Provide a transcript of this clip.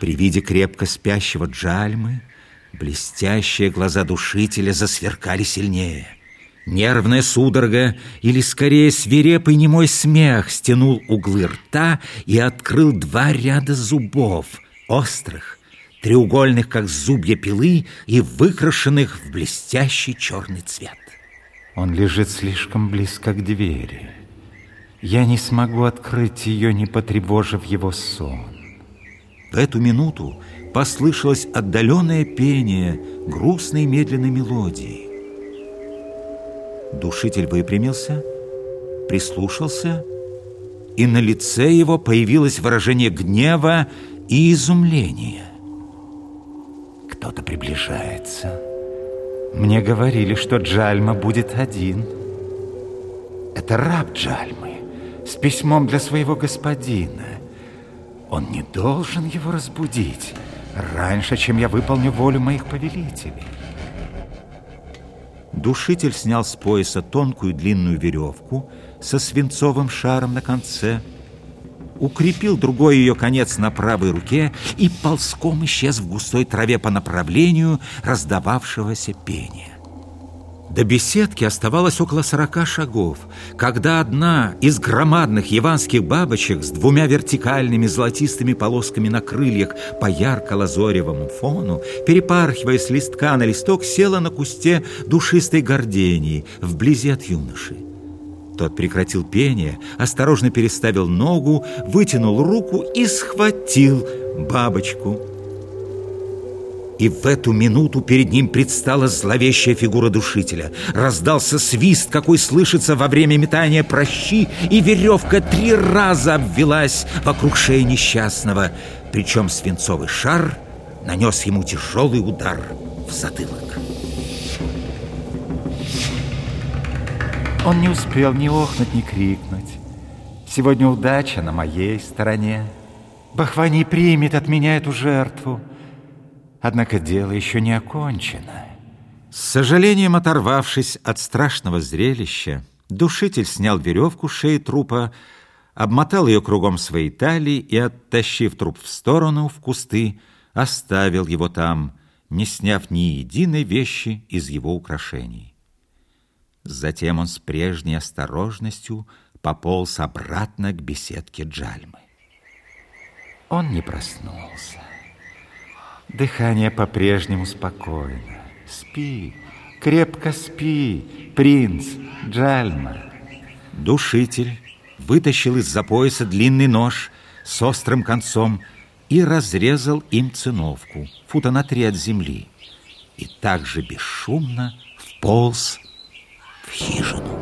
При виде крепко спящего Джальмы блестящие глаза душителя засверкали сильнее. Нервная судорога, или скорее свирепый немой смех стянул углы рта и открыл два ряда зубов, острых, треугольных, как зубья пилы, и выкрашенных в блестящий черный цвет. Он лежит слишком близко к двери. Я не смогу открыть ее, не потревожив его сон. В эту минуту послышалось отдаленное пение грустной медленной мелодии. Душитель выпрямился, прислушался, и на лице его появилось выражение гнева и изумления. Кто-то приближается. Мне говорили, что Джальма будет один. Это раб Джальмы с письмом для своего господина. Он не должен его разбудить раньше, чем я выполню волю моих повелителей. Душитель снял с пояса тонкую длинную веревку со свинцовым шаром на конце, укрепил другой ее конец на правой руке и ползком исчез в густой траве по направлению раздававшегося пения. До беседки оставалось около сорока шагов, когда одна из громадных яванских бабочек с двумя вертикальными золотистыми полосками на крыльях по ярко-лазоревому фону, перепархивая с листка на листок, села на кусте душистой гордении вблизи от юноши. Тот прекратил пение, осторожно переставил ногу, вытянул руку и схватил бабочку – и в эту минуту перед ним предстала зловещая фигура душителя. Раздался свист, какой слышится во время метания прощи, и веревка три раза обвелась вокруг шеи несчастного. Причем свинцовый шар нанес ему тяжелый удар в затылок. Он не успел ни охнуть, ни крикнуть. Сегодня удача на моей стороне. Бахвани примет от меня эту жертву. Однако дело еще не окончено. С сожалением оторвавшись от страшного зрелища, душитель снял веревку шеи трупа, обмотал ее кругом своей талии и, оттащив труп в сторону, в кусты, оставил его там, не сняв ни единой вещи из его украшений. Затем он с прежней осторожностью пополз обратно к беседке Джальмы. Он не проснулся. Дыхание по-прежнему спокойно. Спи, крепко спи, принц Джальма. Душитель вытащил из-за пояса длинный нож с острым концом и разрезал им циновку, фута на три от земли, и также бесшумно вполз в хижину.